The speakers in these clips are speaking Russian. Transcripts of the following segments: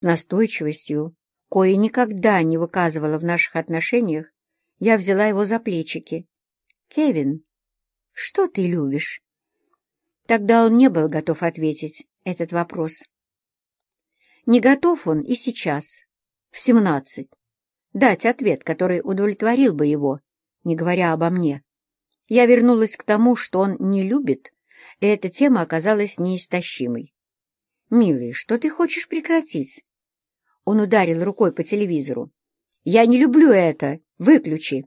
Настойчивостью, кое никогда не выказывала в наших отношениях, я взяла его за плечики. «Кевин, что ты любишь?» Тогда он не был готов ответить этот вопрос. Не готов он и сейчас, в семнадцать, дать ответ, который удовлетворил бы его, не говоря обо мне. Я вернулась к тому, что он не любит, и эта тема оказалась неистощимой. «Милый, что ты хочешь прекратить?» Он ударил рукой по телевизору. «Я не люблю это! Выключи!»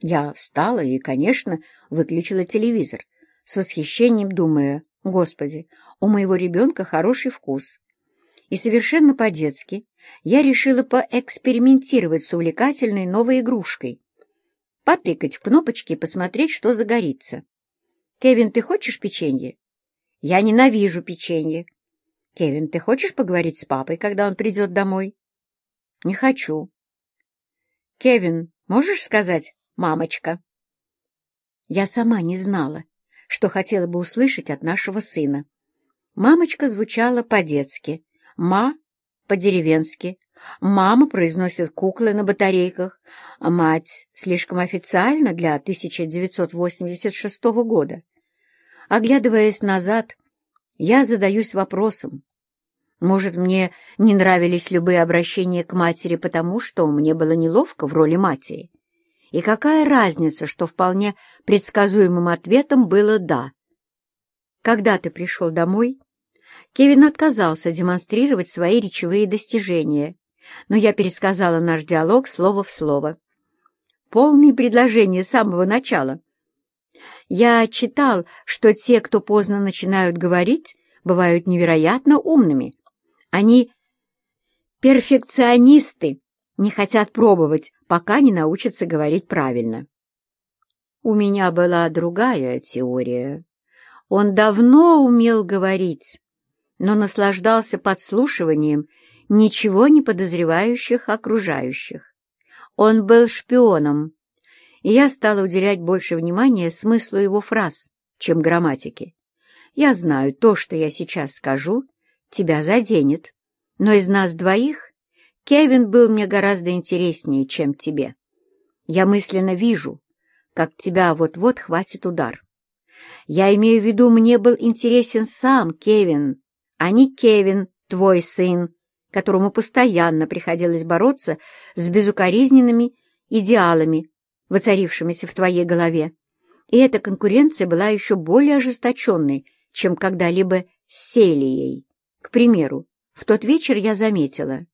Я встала и, конечно, выключила телевизор, с восхищением думая, «Господи, у моего ребенка хороший вкус». И совершенно по-детски я решила поэкспериментировать с увлекательной новой игрушкой, потыкать в кнопочки и посмотреть, что загорится. «Кевин, ты хочешь печенье?» «Я ненавижу печенье». «Кевин, ты хочешь поговорить с папой, когда он придет домой?» «Не хочу». «Кевин, можешь сказать «мамочка»?» Я сама не знала, что хотела бы услышать от нашего сына. «Мамочка» звучала по-детски, «ма» — по-деревенски, Мама произносит куклы на батарейках, мать слишком официально для 1986 года. Оглядываясь назад, я задаюсь вопросом. Может, мне не нравились любые обращения к матери потому, что мне было неловко в роли матери? И какая разница, что вполне предсказуемым ответом было «да». Когда ты пришел домой, Кевин отказался демонстрировать свои речевые достижения но я пересказала наш диалог слово в слово. Полные предложения с самого начала. Я читал, что те, кто поздно начинают говорить, бывают невероятно умными. Они перфекционисты, не хотят пробовать, пока не научатся говорить правильно. У меня была другая теория. Он давно умел говорить, но наслаждался подслушиванием ничего не подозревающих окружающих. Он был шпионом, и я стала уделять больше внимания смыслу его фраз, чем грамматике. Я знаю, то, что я сейчас скажу, тебя заденет, но из нас двоих Кевин был мне гораздо интереснее, чем тебе. Я мысленно вижу, как тебя вот-вот хватит удар. Я имею в виду, мне был интересен сам Кевин, а не Кевин, твой сын, которому постоянно приходилось бороться с безукоризненными идеалами, воцарившимися в твоей голове. И эта конкуренция была еще более ожесточенной, чем когда-либо с Селией. К примеру, в тот вечер я заметила.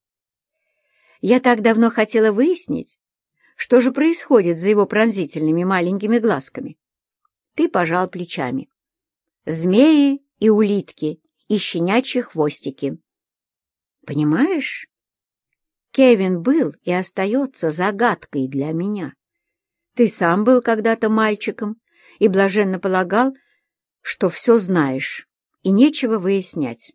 Я так давно хотела выяснить, что же происходит за его пронзительными маленькими глазками. Ты пожал плечами. Змеи и улитки, и щенячьи хвостики. Понимаешь? Кевин был и остается загадкой для меня. Ты сам был когда-то мальчиком и блаженно полагал, что все знаешь, и нечего выяснять.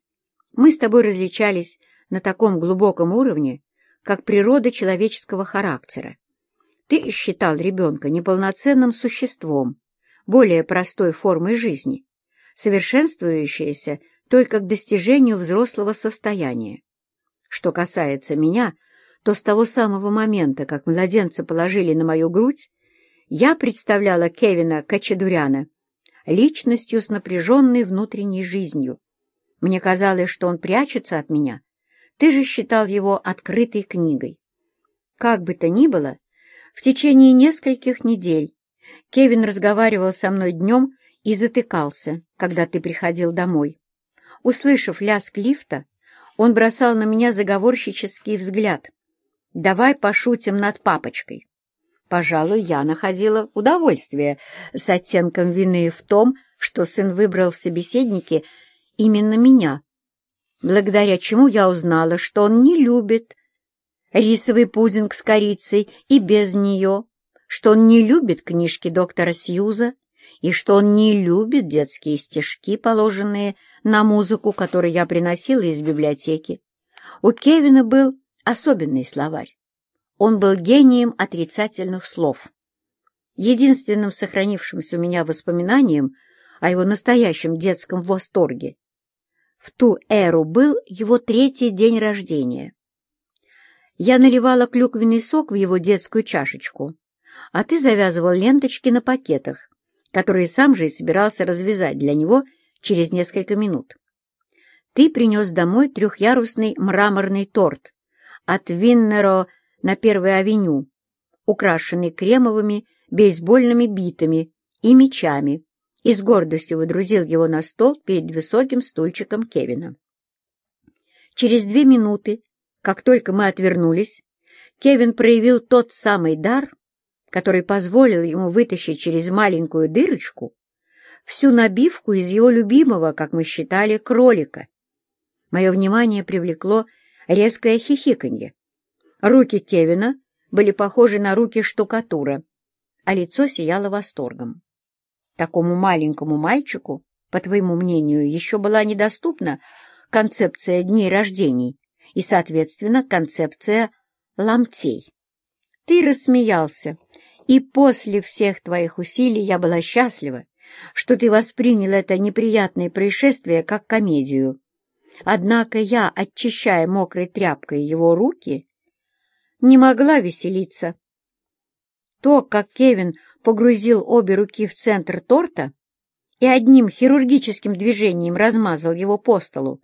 Мы с тобой различались на таком глубоком уровне, как природа человеческого характера. Ты считал ребенка неполноценным существом, более простой формой жизни, совершенствующейся только к достижению взрослого состояния. Что касается меня, то с того самого момента, как младенца положили на мою грудь, я представляла Кевина Качедуряна личностью с напряженной внутренней жизнью. Мне казалось, что он прячется от меня. Ты же считал его открытой книгой. Как бы то ни было, в течение нескольких недель Кевин разговаривал со мной днем и затыкался, когда ты приходил домой. Услышав лязг лифта, он бросал на меня заговорщический взгляд. «Давай пошутим над папочкой». Пожалуй, я находила удовольствие с оттенком вины в том, что сын выбрал в собеседнике именно меня, благодаря чему я узнала, что он не любит рисовый пудинг с корицей и без нее, что он не любит книжки доктора Сьюза и что он не любит детские стишки, положенные на музыку, которую я приносила из библиотеки. У Кевина был особенный словарь. Он был гением отрицательных слов. Единственным сохранившимся у меня воспоминанием о его настоящем детском восторге В ту эру был его третий день рождения. Я наливала клюквенный сок в его детскую чашечку, а ты завязывал ленточки на пакетах, которые сам же и собирался развязать для него через несколько минут. Ты принес домой трехъярусный мраморный торт от Виннеро на Первой авеню, украшенный кремовыми бейсбольными битами и мечами, и с гордостью выдрузил его на стол перед высоким стульчиком Кевина. Через две минуты, как только мы отвернулись, Кевин проявил тот самый дар, который позволил ему вытащить через маленькую дырочку всю набивку из его любимого, как мы считали, кролика. Мое внимание привлекло резкое хихиканье. Руки Кевина были похожи на руки штукатура, а лицо сияло восторгом. Такому маленькому мальчику, по твоему мнению, еще была недоступна концепция дней рождений и, соответственно, концепция ломтей. Ты рассмеялся, и после всех твоих усилий я была счастлива, что ты воспринял это неприятное происшествие как комедию. Однако я, очищая мокрой тряпкой его руки, не могла веселиться. То, как Кевин погрузил обе руки в центр торта и одним хирургическим движением размазал его по столу,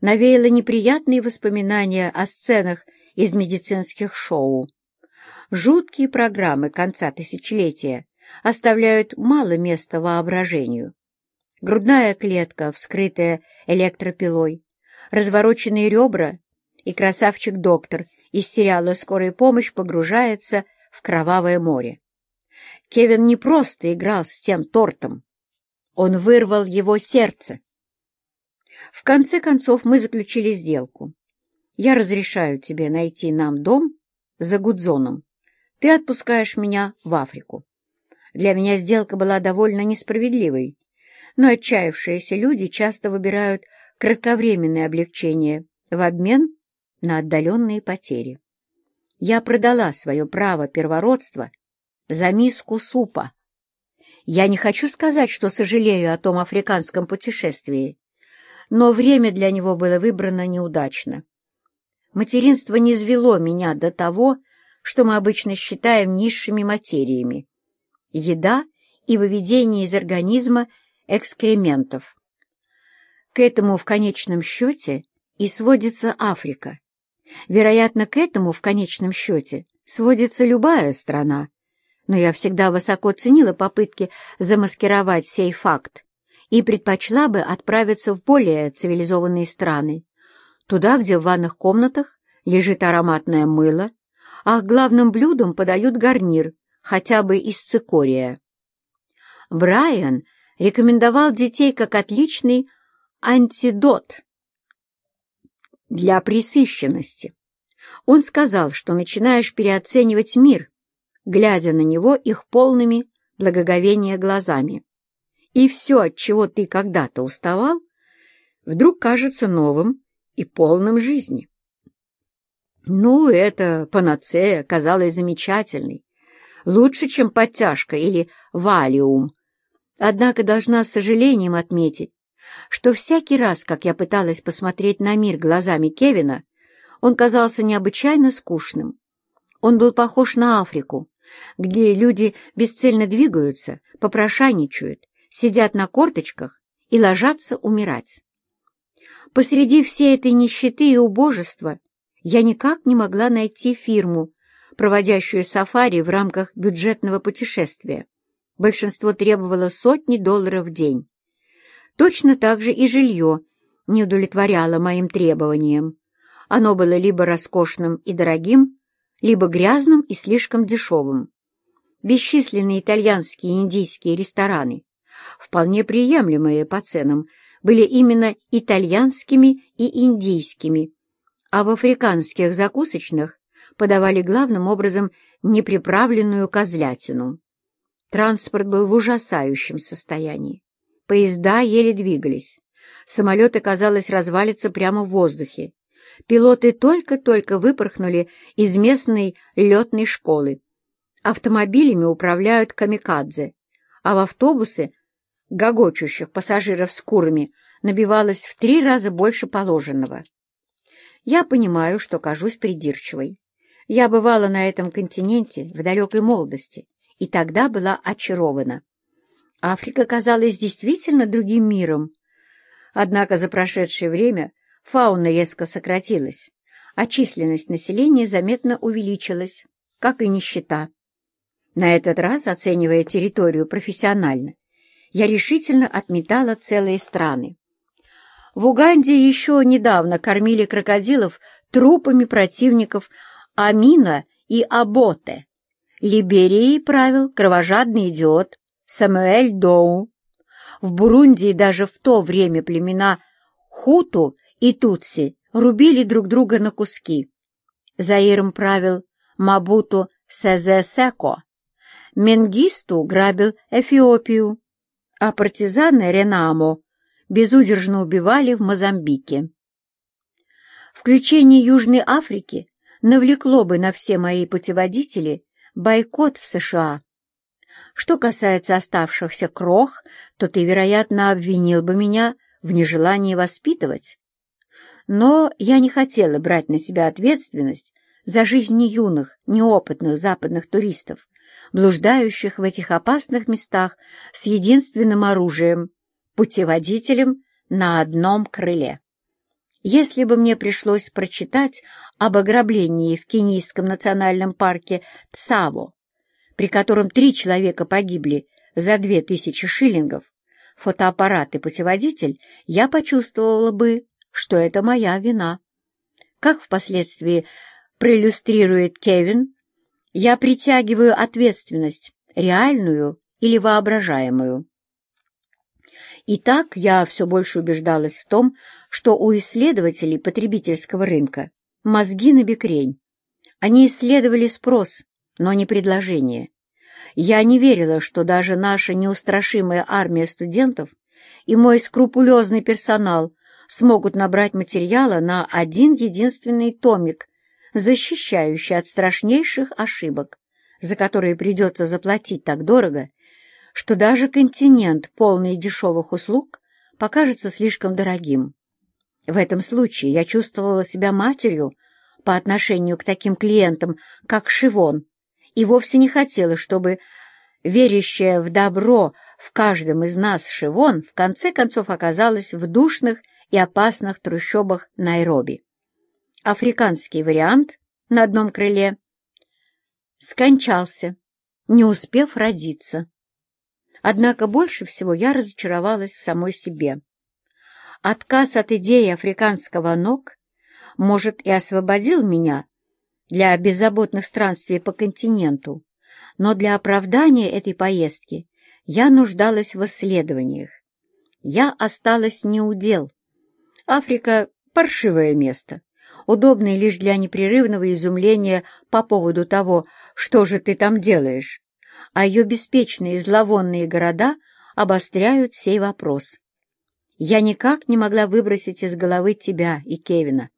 навеяло неприятные воспоминания о сценах из медицинских шоу. Жуткие программы конца тысячелетия оставляют мало места воображению. Грудная клетка, вскрытая электропилой, развороченные ребра и красавчик-доктор из сериала «Скорая помощь» погружается в кровавое море. Кевин не просто играл с тем тортом, он вырвал его сердце. В конце концов мы заключили сделку. Я разрешаю тебе найти нам дом за Гудзоном. Ты отпускаешь меня в Африку. Для меня сделка была довольно несправедливой, но отчаявшиеся люди часто выбирают кратковременное облегчение в обмен на отдаленные потери. Я продала свое право первородства за миску супа. Я не хочу сказать, что сожалею о том африканском путешествии, но время для него было выбрано неудачно. Материнство не звело меня до того, что мы обычно считаем низшими материями. Еда и выведение из организма экскрементов. К этому в конечном счете и сводится Африка. Вероятно, к этому в конечном счете сводится любая страна, но я всегда высоко ценила попытки замаскировать сей факт и предпочла бы отправиться в более цивилизованные страны, туда, где в ванных комнатах лежит ароматное мыло, а главным блюдом подают гарнир, хотя бы из цикория. Брайан рекомендовал детей как отличный антидот для присыщенности. Он сказал, что начинаешь переоценивать мир, глядя на него их полными благоговения глазами. И все, от чего ты когда-то уставал, вдруг кажется новым и полным жизни. Ну, это панацея казалась замечательной, лучше, чем подтяжка или валиум. Однако должна с сожалением отметить, что всякий раз, как я пыталась посмотреть на мир глазами Кевина, он казался необычайно скучным. Он был похож на Африку, где люди бесцельно двигаются, попрошайничают, сидят на корточках и ложатся умирать. Посреди всей этой нищеты и убожества я никак не могла найти фирму, проводящую сафари в рамках бюджетного путешествия. Большинство требовало сотни долларов в день. Точно так же и жилье не удовлетворяло моим требованиям. Оно было либо роскошным и дорогим, либо грязным и слишком дешевым. Бесчисленные итальянские и индийские рестораны, вполне приемлемые по ценам, были именно итальянскими и индийскими, а в африканских закусочных подавали главным образом неприправленную козлятину. Транспорт был в ужасающем состоянии. Поезда еле двигались. Самолеты, казалось, развалятся прямо в воздухе. Пилоты только-только выпорхнули из местной летной школы. Автомобилями управляют камикадзе, а в автобусы, гогочущих пассажиров с курами, набивалось в три раза больше положенного. Я понимаю, что кажусь придирчивой. Я бывала на этом континенте в далекой молодости, и тогда была очарована. Африка казалась действительно другим миром. Однако за прошедшее время фауна резко сократилась, а численность населения заметно увеличилась, как и нищета. На этот раз, оценивая территорию профессионально, я решительно отметала целые страны. В Уганде еще недавно кормили крокодилов трупами противников Амина и Аботе. Либерией правил кровожадный идиот Самуэль Доу. В Бурундии даже в то время племена Хуту и Тутси рубили друг друга на куски. Заиром правил Мабуту Сезесеко. Менгисту грабил Эфиопию, а партизаны Ренамо безудержно убивали в Мозамбике. Включение Южной Африки навлекло бы на все мои путеводители бойкот в США. Что касается оставшихся крох, то ты, вероятно, обвинил бы меня в нежелании воспитывать. Но я не хотела брать на себя ответственность за жизнь юных, неопытных западных туристов, блуждающих в этих опасных местах с единственным оружием — путеводителем на одном крыле. Если бы мне пришлось прочитать об ограблении в Кенийском национальном парке Цаво, при котором три человека погибли за две тысячи шиллингов, фотоаппарат и путеводитель, я почувствовала бы, что это моя вина. Как впоследствии проиллюстрирует Кевин, я притягиваю ответственность, реальную или воображаемую. Итак, я все больше убеждалась в том, что у исследователей потребительского рынка мозги на бекрень. Они исследовали спрос, но не предложение. Я не верила, что даже наша неустрашимая армия студентов и мой скрупулезный персонал смогут набрать материала на один единственный томик, защищающий от страшнейших ошибок, за которые придется заплатить так дорого, что даже континент, полный дешевых услуг, покажется слишком дорогим. В этом случае я чувствовала себя матерью по отношению к таким клиентам, как Шивон, и вовсе не хотела, чтобы верящая в добро в каждом из нас Шивон в конце концов оказалась в душных и опасных трущобах Найроби. Африканский вариант на одном крыле скончался, не успев родиться. Однако больше всего я разочаровалась в самой себе. Отказ от идеи африканского ног, может, и освободил меня для беззаботных странствий по континенту, но для оправдания этой поездки я нуждалась в исследованиях. Я осталась неудел. Африка — паршивое место, удобное лишь для непрерывного изумления по поводу того, что же ты там делаешь а ее беспечные зловонные города обостряют сей вопрос. Я никак не могла выбросить из головы тебя и Кевина.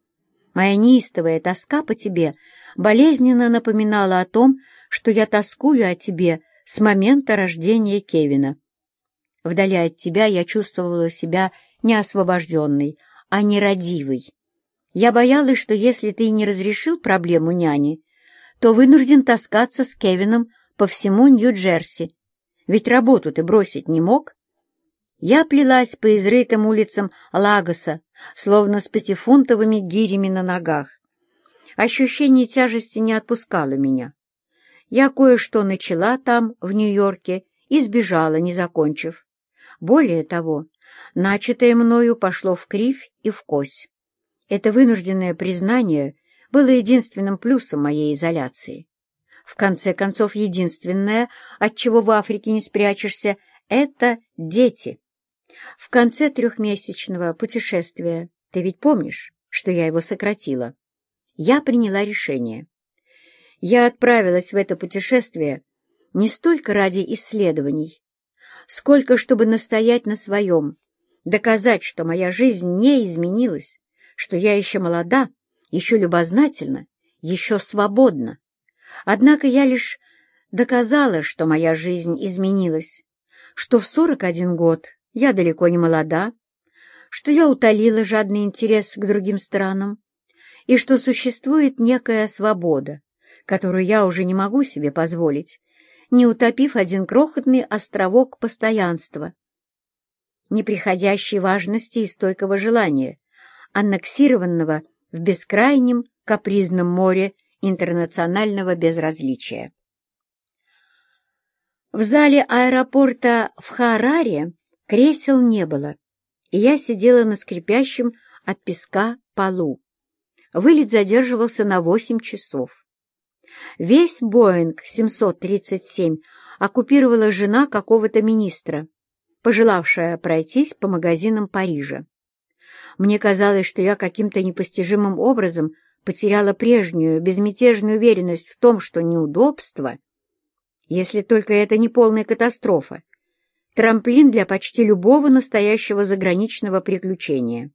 Моя неистовая тоска по тебе болезненно напоминала о том, что я тоскую о тебе с момента рождения Кевина. Вдали от тебя я чувствовала себя не а нерадивой. Я боялась, что если ты не разрешил проблему няни, то вынужден таскаться с Кевином по всему Нью-Джерси. Ведь работу ты бросить не мог. Я плелась по изрытым улицам Лагоса, словно с пятифунтовыми гирями на ногах. Ощущение тяжести не отпускало меня. Я кое-что начала там, в Нью-Йорке, и сбежала, не закончив. Более того, начатое мною пошло в кривь и в кось. Это вынужденное признание было единственным плюсом моей изоляции. В конце концов, единственное, от чего в Африке не спрячешься, — это дети. В конце трехмесячного путешествия, ты ведь помнишь, что я его сократила, я приняла решение. Я отправилась в это путешествие не столько ради исследований, сколько чтобы настоять на своем, доказать, что моя жизнь не изменилась, что я еще молода, еще любознательна, еще свободна. Однако я лишь доказала, что моя жизнь изменилась, что в 41 год я далеко не молода, что я утолила жадный интерес к другим странам и что существует некая свобода, которую я уже не могу себе позволить, не утопив один крохотный островок постоянства, неприходящей важности и стойкого желания, аннексированного в бескрайнем капризном море интернационального безразличия. В зале аэропорта в Хараре кресел не было, и я сидела на скрипящем от песка полу. Вылет задерживался на восемь часов. Весь Боинг 737 оккупировала жена какого-то министра, пожелавшая пройтись по магазинам Парижа. Мне казалось, что я каким-то непостижимым образом потеряла прежнюю безмятежную уверенность в том, что неудобство если только это не полная катастрофа, трамплин для почти любого настоящего заграничного приключения.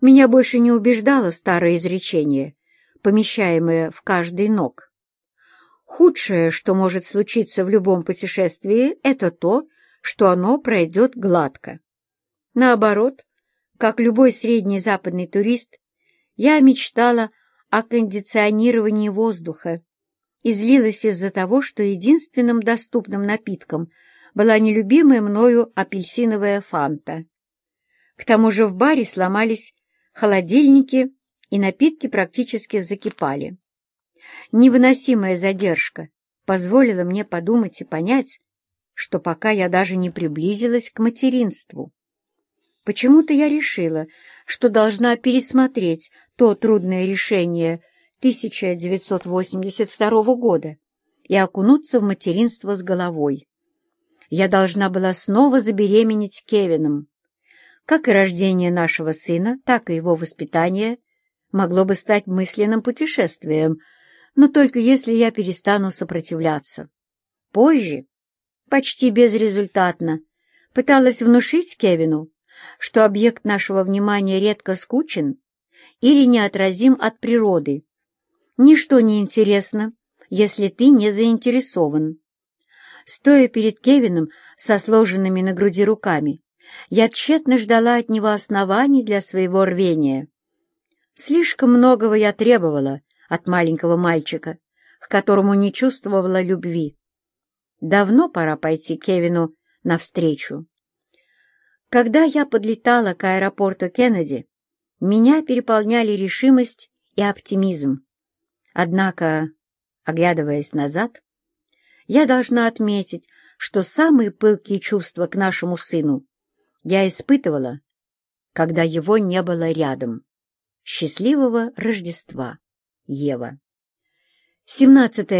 Меня больше не убеждало старое изречение, помещаемое в каждый ног. Худшее, что может случиться в любом путешествии, это то, что оно пройдет гладко. Наоборот, как любой средний западный турист, я мечтала о кондиционировании воздуха, и злилась из-за того, что единственным доступным напитком была нелюбимая мною апельсиновая фанта. К тому же в баре сломались холодильники, и напитки практически закипали. Невыносимая задержка позволила мне подумать и понять, что пока я даже не приблизилась к материнству. Почему-то я решила, что должна пересмотреть то трудное решение 1982 года и окунуться в материнство с головой. Я должна была снова забеременеть Кевином. Как и рождение нашего сына, так и его воспитание могло бы стать мысленным путешествием, но только если я перестану сопротивляться. Позже, почти безрезультатно, пыталась внушить Кевину, что объект нашего внимания редко скучен или неотразим от природы, Ничто не интересно, если ты не заинтересован. Стоя перед Кевином со сложенными на груди руками, я тщетно ждала от него оснований для своего рвения. Слишком многого я требовала от маленького мальчика, к которому не чувствовала любви. Давно пора пойти Кевину навстречу. Когда я подлетала к аэропорту Кеннеди, меня переполняли решимость и оптимизм. Однако, оглядываясь назад, я должна отметить, что самые пылкие чувства к нашему сыну я испытывала, когда его не было рядом. Счастливого Рождества, Ева. 17